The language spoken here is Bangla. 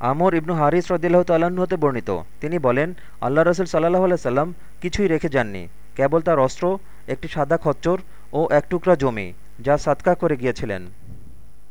আমর ইবনু হারিস রদিল্লাহ তাল্লাহ্ন হতে বর্ণিত। তিনি বলেন, আল্লাহ রসুল সাল্লাহ সাল্লাম কিছুই রেখে যাননি। কেবল তার অস্ত্র, একটি সাদা খচ্চর ও এক টুকরা জমি, যা সাতকা করে গিয়েছিলেন।